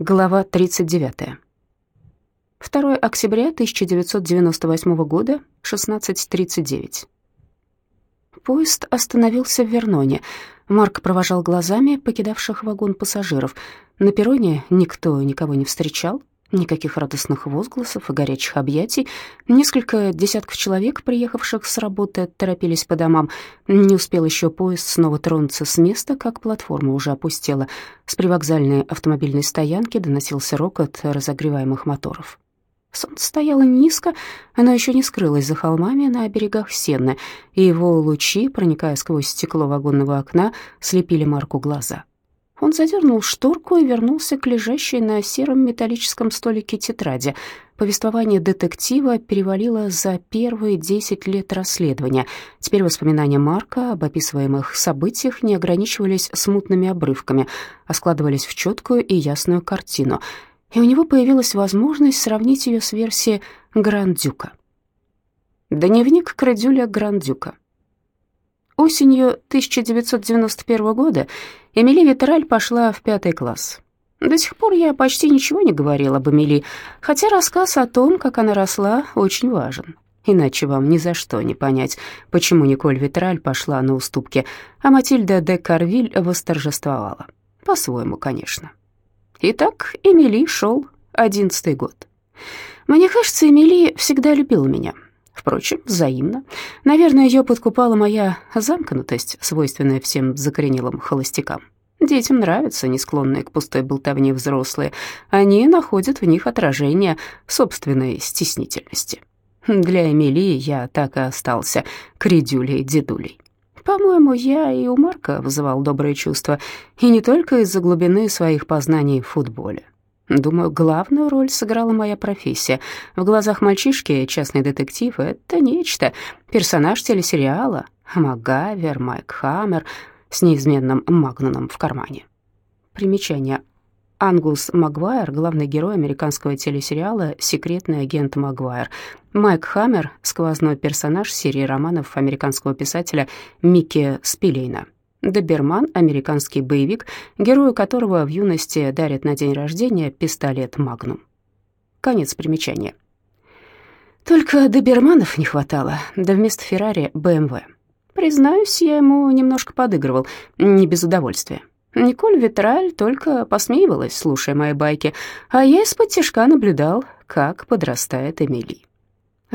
Глава 39. 2 октября 1998 года, 16.39. Поезд остановился в Верноне. Марк провожал глазами покидавших вагон пассажиров. На перроне никто никого не встречал. Никаких радостных возгласов и горячих объятий. Несколько десятков человек, приехавших с работы, торопились по домам. Не успел еще поезд снова тронуться с места, как платформа уже опустела. С привокзальной автомобильной стоянки доносился рокот разогреваемых моторов. Солнце стояло низко, оно еще не скрылось за холмами на берегах Сенны, и его лучи, проникая сквозь стекло вагонного окна, слепили Марку глаза. Он задернул шторку и вернулся к лежащей на сером металлическом столике тетради. Повествование детектива перевалило за первые десять лет расследования. Теперь воспоминания Марка об описываемых событиях не ограничивались смутными обрывками, а складывались в четкую и ясную картину. И у него появилась возможность сравнить ее с версией Грандюка. Дневник Крадюля Грандюка. Осенью 1991 года Эмили Витераль пошла в пятый класс. До сих пор я почти ничего не говорила об Эмили, хотя рассказ о том, как она росла, очень важен. Иначе вам ни за что не понять, почему Николь Витраль пошла на уступки, а Матильда де Карвиль восторжествовала. По-своему, конечно. Итак, Эмили шел одиннадцатый год. Мне кажется, Эмили всегда любила меня. Впрочем, взаимно. Наверное, ее подкупала моя замкнутость, свойственная всем закоренелым холостякам. Детям нравятся не склонные к пустой болтовне взрослые. Они находят в них отражение собственной стеснительности. Для Эмилии я так и остался кредюлей-дедулей. По-моему, я и у Марка вызывал добрые чувства, и не только из-за глубины своих познаний в футболе. Думаю, главную роль сыграла моя профессия. В глазах мальчишки частный детектив — это нечто. Персонаж телесериала — МакГайвер, Майк Хаммер с неизменным магнуном в кармане. Примечание. Ангус Магуайр, главный герой американского телесериала «Секретный агент Магуайр». Майк Хаммер — сквозной персонаж серии романов американского писателя Микки Спилейна. Доберман, американский боевик, герою которого в юности дарят на день рождения пистолет «Магнум». Конец примечания. Только доберманов не хватало, да вместо Феррари — БМВ. Признаюсь, я ему немножко подыгрывал, не без удовольствия. Николь Витраль только посмеивалась, слушая мои байки, а я из-под тяжка наблюдал, как подрастает Эмили.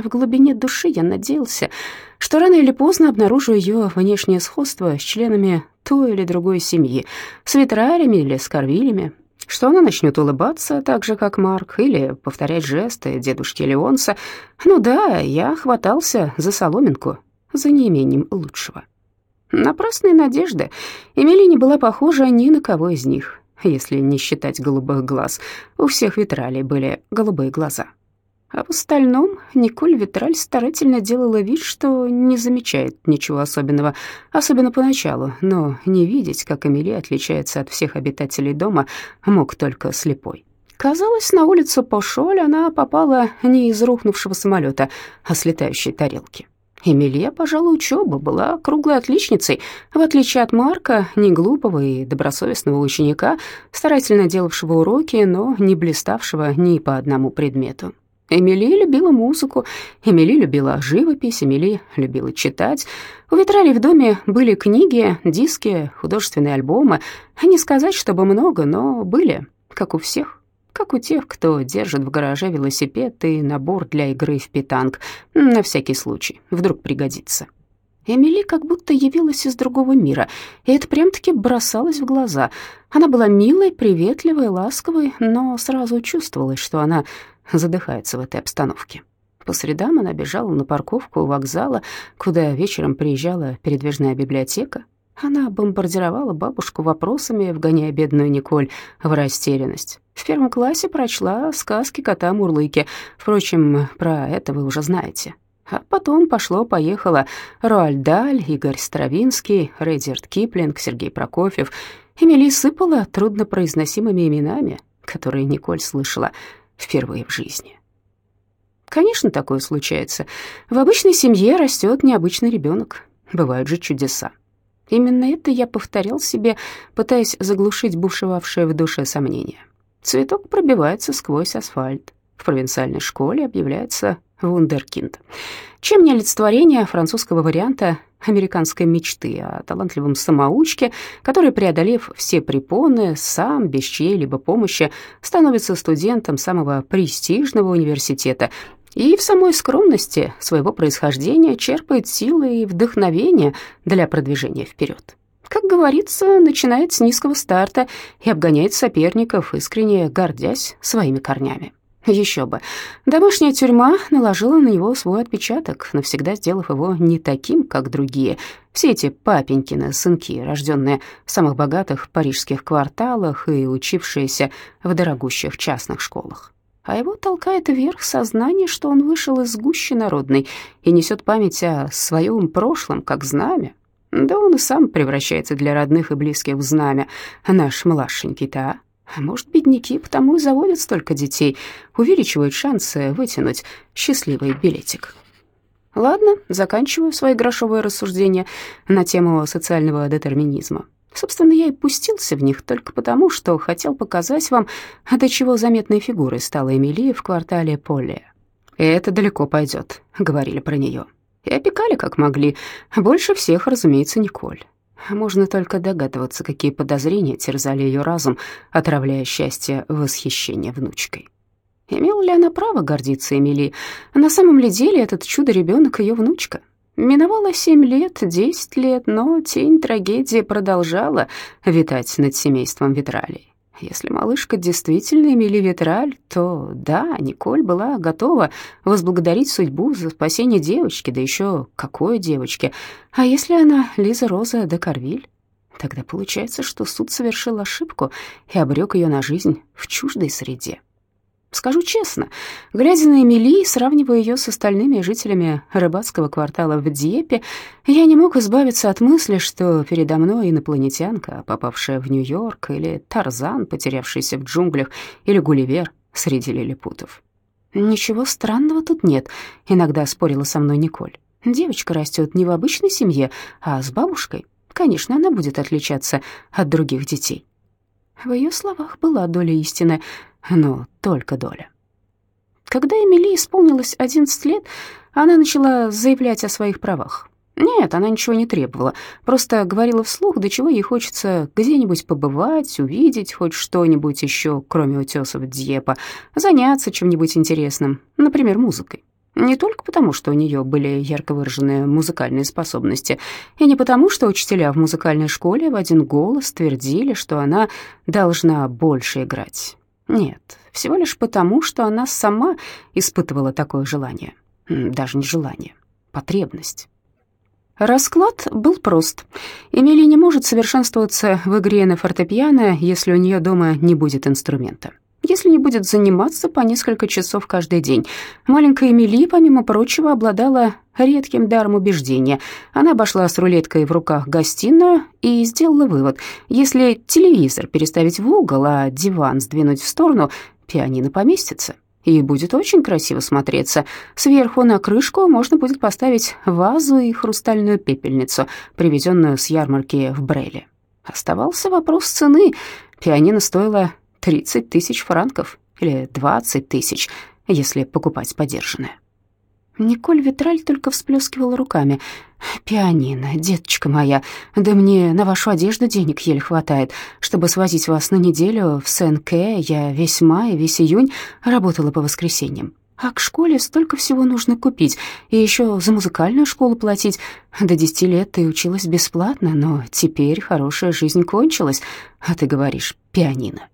В глубине души я надеялся, что рано или поздно обнаружу ее внешнее сходство с членами той или другой семьи, с витрарями или с корвилями, что она начнет улыбаться так же, как Марк, или повторять жесты дедушки Леонса. Ну да, я хватался за соломинку, за неимением лучшего. Напрасные надежды. Эмили не была похожа ни на кого из них, если не считать голубых глаз. У всех витралей были голубые глаза. А в остальном Николь Витраль старательно делала вид, что не замечает ничего особенного, особенно поначалу, но не видеть, как Эмили отличается от всех обитателей дома, мог только слепой. Казалось, на улицу Пошоль она попала не из рухнувшего самолета, а с летающей тарелки. Эмилия, пожалуй, учеба была круглой отличницей, в отличие от Марка, не глупого и добросовестного ученика, старательно делавшего уроки, но не блиставшего ни по одному предмету. Эмили любила музыку, Эмили любила живопись, Эмили любила читать. У Витрали в доме были книги, диски, художественные альбомы. Не сказать, чтобы много, но были, как у всех. Как у тех, кто держит в гараже велосипед и набор для игры в питанг. На всякий случай, вдруг пригодится. Эмили как будто явилась из другого мира, и это прям-таки бросалось в глаза. Она была милой, приветливой, ласковой, но сразу чувствовалось, что она задыхается в этой обстановке. По средам она бежала на парковку у вокзала, куда вечером приезжала передвижная библиотека. Она бомбардировала бабушку вопросами, вгоняя бедную Николь в растерянность. В первом классе прочла сказки кота Мурлыки. Впрочем, про это вы уже знаете. А потом пошло-поехало Роальд Даль, Игорь Стравинский, Редерт Киплинг, Сергей Прокофьев. Эмили сыпала труднопроизносимыми именами, которые Николь слышала впервые в жизни. Конечно, такое случается. В обычной семье растет необычный ребенок. Бывают же чудеса. Именно это я повторял себе, пытаясь заглушить бушевавшее в душе сомнение. цветок пробивается сквозь асфальт. В провинциальной школе объявляется вундеркинд. Чем не олицетворение французского варианта американской мечты о талантливом самоучке, который, преодолев все препоны, сам, без чьей-либо помощи, становится студентом самого престижного университета и в самой скромности своего происхождения черпает силы и вдохновение для продвижения вперед. Как говорится, начинает с низкого старта и обгоняет соперников, искренне гордясь своими корнями. Еще бы. Домашняя тюрьма наложила на него свой отпечаток, навсегда сделав его не таким, как другие. Все эти папенькины сынки, рожденные в самых богатых парижских кварталах и учившиеся в дорогущих частных школах. А его толкает вверх сознание, что он вышел из гущи народной и несет память о своем прошлом, как знамя. Да он и сам превращается для родных и близких в знамя, наш младшенький-то, а? А может, бедняки потому и заводят столько детей, увеличивают шансы вытянуть счастливый билетик. Ладно, заканчиваю свои грошовые рассуждения на тему социального детерминизма. Собственно, я и пустился в них только потому, что хотел показать вам, до чего заметной фигурой стала Эмилия в квартале Поле. «Это далеко пойдет», — говорили про нее. И опекали как могли. Больше всех, разумеется, Николь. Можно только догадываться, какие подозрения терзали ее разум, отравляя счастье восхищения внучкой. Имела ли она право гордиться Эмили? На самом ли деле этот чудо-ребенок ее внучка? Миновало семь лет, десять лет, но тень трагедии продолжала витать над семейством Витралей. Если малышка действительно Эмили Витраль, то да, Николь была готова возблагодарить судьбу за спасение девочки, да еще какой девочки. А если она Лиза Роза де Карвиль? Тогда получается, что суд совершил ошибку и обрек ее на жизнь в чуждой среде. Скажу честно, глядя на Эмили, сравнивая ее с остальными жителями рыбацкого квартала в Дьепе, я не мог избавиться от мысли, что передо мной инопланетянка, попавшая в Нью-Йорк, или Тарзан, потерявшийся в джунглях, или Гулливер среди лилипутов. «Ничего странного тут нет», — иногда спорила со мной Николь. «Девочка растет не в обычной семье, а с бабушкой. Конечно, она будет отличаться от других детей». В ее словах была доля истины — но только доля. Когда Эмили исполнилось 11 лет, она начала заявлять о своих правах. Нет, она ничего не требовала, просто говорила вслух, до чего ей хочется где-нибудь побывать, увидеть хоть что-нибудь еще, кроме утесов Дьепа, заняться чем-нибудь интересным, например, музыкой. Не только потому, что у нее были ярко выраженные музыкальные способности, и не потому, что учителя в музыкальной школе в один голос твердили, что она должна больше играть. Нет, всего лишь потому, что она сама испытывала такое желание. Даже не желание, потребность. Расклад был прост. Эмили не может совершенствоваться в игре на фортепиано, если у нее дома не будет инструмента если не будет заниматься по несколько часов каждый день. Маленькая Эмили, помимо прочего, обладала редким даром убеждения. Она обошла с рулеткой в руках гостиную и сделала вывод. Если телевизор переставить в угол, а диван сдвинуть в сторону, пианино поместится и будет очень красиво смотреться. Сверху на крышку можно будет поставить вазу и хрустальную пепельницу, привезенную с ярмарки в Бреле. Оставался вопрос цены. Пианино стоило 30 тысяч франков или 20 тысяч, если покупать подержанное. Николь Витраль только всплескивала руками. «Пианино, деточка моя, да мне на вашу одежду денег еле хватает. Чтобы свозить вас на неделю в Сен-Кэ, я весь май, весь июнь работала по воскресеньям. А к школе столько всего нужно купить, и еще за музыкальную школу платить. До десяти лет ты училась бесплатно, но теперь хорошая жизнь кончилась, а ты говоришь «пианино».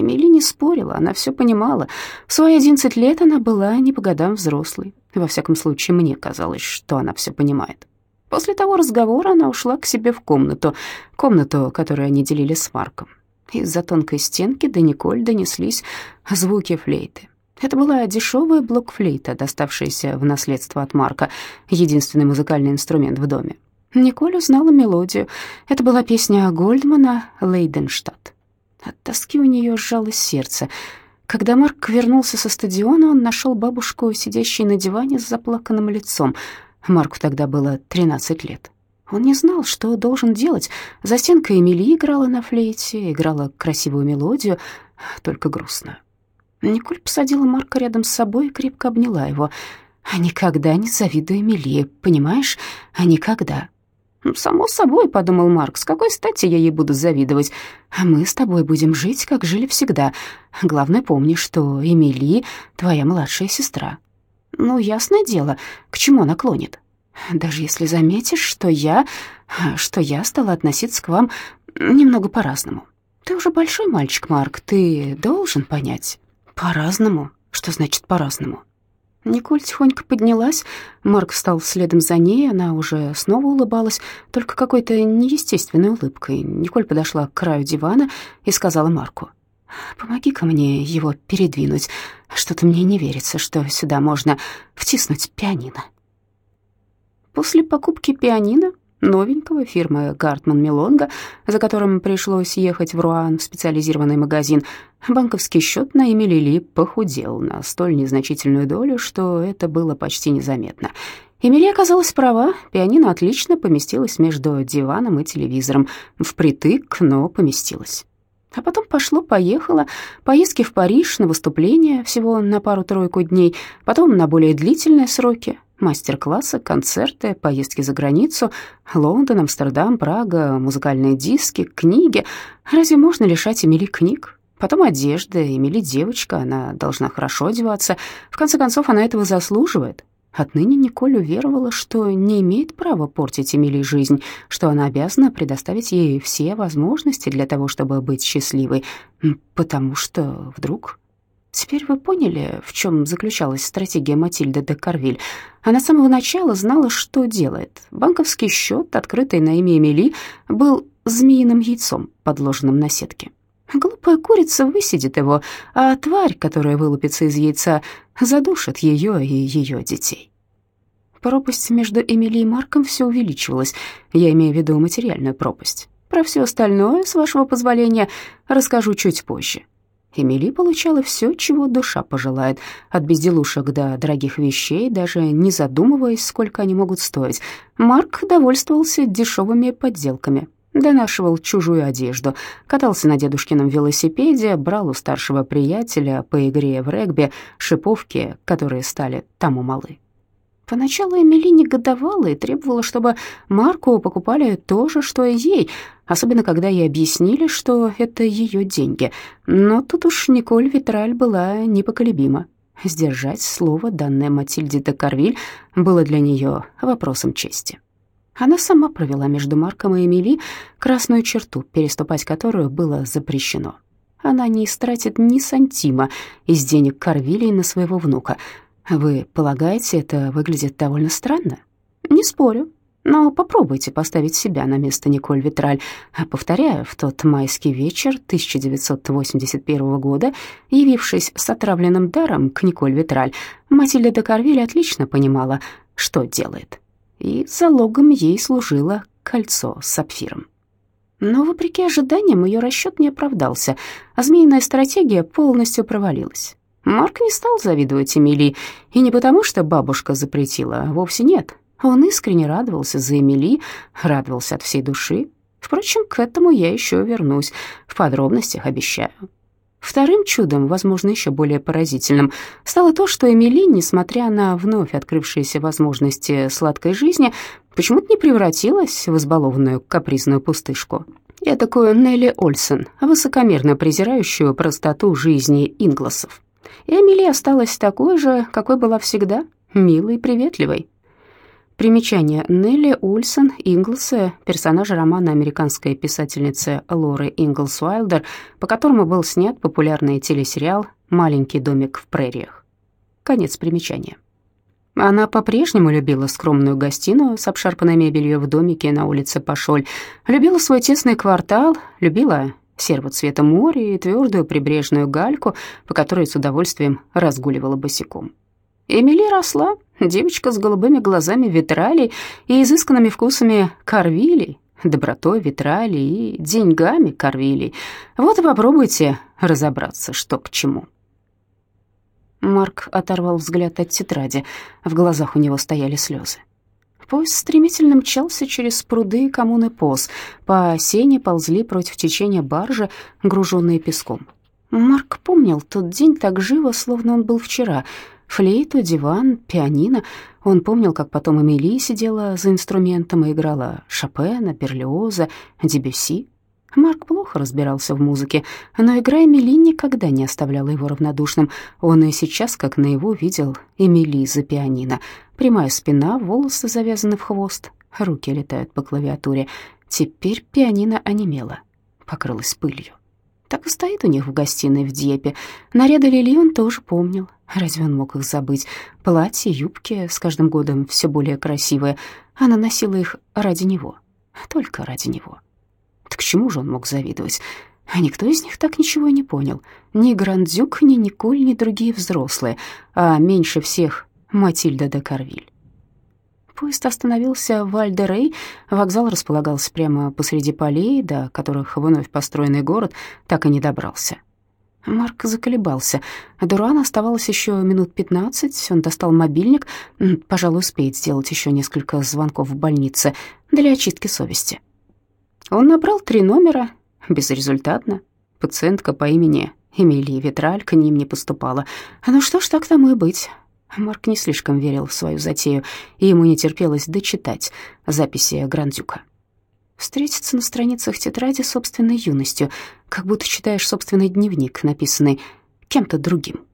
Эмили не спорила, она все понимала. В свои одиннадцать лет она была не по годам взрослой. Во всяком случае, мне казалось, что она все понимает. После того разговора она ушла к себе в комнату, комнату, которую они делили с Марком. Из-за тонкой стенки до Николь донеслись звуки флейты. Это была дешевая блокфлейта, доставшаяся в наследство от Марка, единственный музыкальный инструмент в доме. Николь узнала мелодию. Это была песня Гольдмана «Лейденштадт». От тоски у нее сжалось сердце. Когда Марк вернулся со стадиона, он нашел бабушку, сидящей на диване с заплаканным лицом. Марку тогда было 13 лет. Он не знал, что должен делать. За стенкой Эмили играла на флейте, играла красивую мелодию. только грустную. Николь посадила Марка рядом с собой и крепко обняла его. «Никогда не завидую Эмилии, понимаешь? Никогда». «Ну, «Само собой», — подумал Марк, — «с какой стати я ей буду завидовать? Мы с тобой будем жить, как жили всегда. Главное, помни, что Эмили — твоя младшая сестра». «Ну, ясное дело, к чему она клонит?» «Даже если заметишь, что я... что я стала относиться к вам немного по-разному. Ты уже большой мальчик, Марк, ты должен понять». «По-разному? Что значит по-разному?» Николь тихонько поднялась, Марк встал следом за ней, она уже снова улыбалась, только какой-то неестественной улыбкой. Николь подошла к краю дивана и сказала Марку, «Помоги-ка мне его передвинуть, что-то мне не верится, что сюда можно втиснуть пианино». После покупки пианино новенького фирмы Гартман Мелонга, за которым пришлось ехать в Руан в специализированный магазин, банковский счет на имя Лили похудел на столь незначительную долю, что это было почти незаметно. Эмили оказалась права, пианино отлично поместилось между диваном и телевизором, впритык, но поместилось. А потом пошло-поехало, поездки в Париж на выступления всего на пару-тройку дней, потом на более длительные сроки, Мастер-классы, концерты, поездки за границу, Лондон, Амстердам, Прага, музыкальные диски, книги. Разве можно лишать Эмили книг? Потом одежда, Эмили девочка, она должна хорошо одеваться. В конце концов, она этого заслуживает. Отныне Николь уверовала, что не имеет права портить Эмили жизнь, что она обязана предоставить ей все возможности для того, чтобы быть счастливой, потому что вдруг Теперь вы поняли, в чем заключалась стратегия Матильды де Карвиль. Она с самого начала знала, что делает. Банковский счет, открытый на имя Эмили, был змеиным яйцом, подложенным на сетке. Глупая курица высидит его, а тварь, которая вылупится из яйца, задушит ее и ее детей. Пропасть между Эмили и Марком все увеличивалась. Я имею в виду материальную пропасть. Про все остальное, с вашего позволения, расскажу чуть позже. Эмили получала все, чего душа пожелает, от безделушек до дорогих вещей, даже не задумываясь, сколько они могут стоить. Марк довольствовался дешевыми подделками, донашивал чужую одежду, катался на дедушкином велосипеде, брал у старшего приятеля по игре в регби шиповки, которые стали тому малы. Поначалу Эмили негодовала и требовала, чтобы Марку покупали то же, что и ей, особенно когда ей объяснили, что это ее деньги. Но тут уж Николь Витраль была непоколебима. Сдержать слово, данное Матильде де Карвиль, было для нее вопросом чести. Она сама провела между Марком и Эмили красную черту, переступать которую было запрещено. Она не истратит ни сантима из денег Карвилей на своего внука — вы полагаете, это выглядит довольно странно? Не спорю. Но попробуйте поставить себя на место Николь Витраль. Повторяю, в тот майский вечер 1981 года, явившись с отравленным даром к Николь Витраль, Матильда де Карвиль отлично понимала, что делает. И залогом ей служило кольцо с сапфиром. Но, вопреки ожиданиям, ее расчет не оправдался, а змеиная стратегия полностью провалилась. Марк не стал завидовать Эмили, и не потому, что бабушка запретила, а вовсе нет. Он искренне радовался за Эмили, радовался от всей души. Впрочем, к этому я еще вернусь, в подробностях обещаю. Вторым чудом, возможно, еще более поразительным, стало то, что Эмили, несмотря на вновь открывшиеся возможности сладкой жизни, почему-то не превратилась в избалованную капризную пустышку. Я такую Нелли Ольсен, высокомерно презирающую простоту жизни инглосов и Амелия осталась такой же, какой была всегда, милой и приветливой. Примечание. Нелли Ульсон Инглса, персонажа романа американской писательницы Лоры Инглс Уайлдер, по которому был снят популярный телесериал «Маленький домик в прериях». Конец примечания. Она по-прежнему любила скромную гостиную с обшарпанной мебелью в домике на улице Пашоль, любила свой тесный квартал, любила серого цвета море и твердую прибрежную гальку, по которой с удовольствием разгуливала босиком. Эмили росла, девочка с голубыми глазами витрали и изысканными вкусами корвилей, добротой витрали и деньгами корвилей. Вот и попробуйте разобраться, что к чему. Марк оторвал взгляд от тетради, в глазах у него стояли слезы. Поезд стремительно мчался через пруды коммуны Пос. По сене ползли против течения баржи, груженные песком. Марк помнил тот день так живо, словно он был вчера. Флейту, диван, пианино. Он помнил, как потом Эмили сидела за инструментом и играла Шопена, Берлиоза, Дебюсси. Марк плохо разбирался в музыке, но игра Эмили никогда не оставляла его равнодушным. Он и сейчас, как наяву, видел Эмили за пианино. Прямая спина, волосы завязаны в хвост, руки летают по клавиатуре. Теперь пианино онемело, покрылось пылью. Так и стоит у них в гостиной в Дьепе. Наряды Лили он тоже помнил. Разве он мог их забыть? Платья, юбки с каждым годом все более красивые. Она носила их ради него, только ради него. Так чему же он мог завидовать? А никто из них так ничего и не понял. Ни Грандюк, ни Николь, ни другие взрослые, а меньше всех Матильда де Карвиль. Поезд остановился в Вальдерей. Вокзал располагался прямо посреди полей, до которых вновь построенный город так и не добрался. Марк заколебался. До Руана оставалось еще минут пятнадцать. Он достал мобильник. Пожалуй, успеет сделать еще несколько звонков в больнице для очистки совести. Он набрал три номера, безрезультатно. Пациентка по имени Эмилия Витраль к ним не поступала. Ну что ж, так тому и быть. Марк не слишком верил в свою затею, и ему не терпелось дочитать записи Грандюка. Встретиться на страницах тетради собственной юностью, как будто читаешь собственный дневник, написанный кем-то другим.